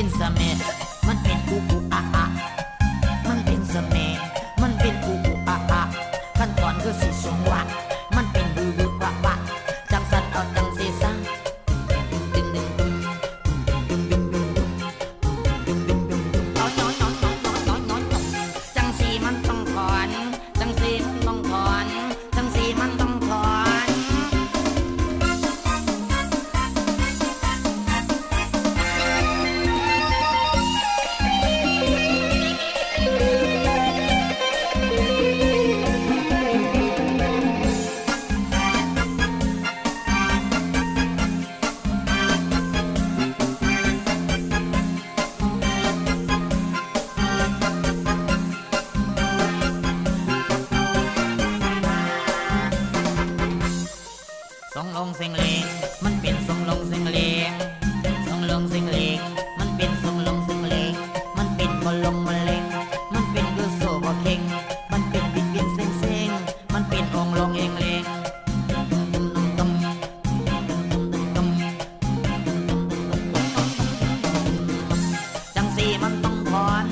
เป็นสเมมันเป็นกูกูอะอะมันเป็นสเมมันเป็นกูกูอะอะขั้นตอนก็อสิสงวะ สียงเลงมันเป็นทรงลงเสียงเลงทรงลงเสียงเลงมันเป็นทรงลงเสียงเลงมันเป็นบอลลงมะเร็งมันเป็นกุโซบอเข่งมันเป็นบิดบินเซ็งเซ็งมันเป็นองลงเองเลงตังสีมันต้องถอน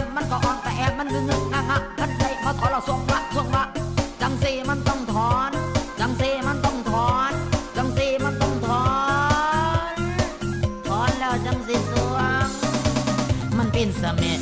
มมันก็อ่อนแต่แอมมันงึงงึงงะงะท่านใดมาถอนเราส่งละส่งละจังซีมันต้องถอนจังซีมันต้องถอนจังซีมันต้องถอนถอนแล้วจังซีสวงมันเป็นเสม็ด